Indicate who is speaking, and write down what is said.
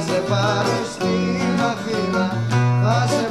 Speaker 1: σε πάρω στην Αθήνα, θα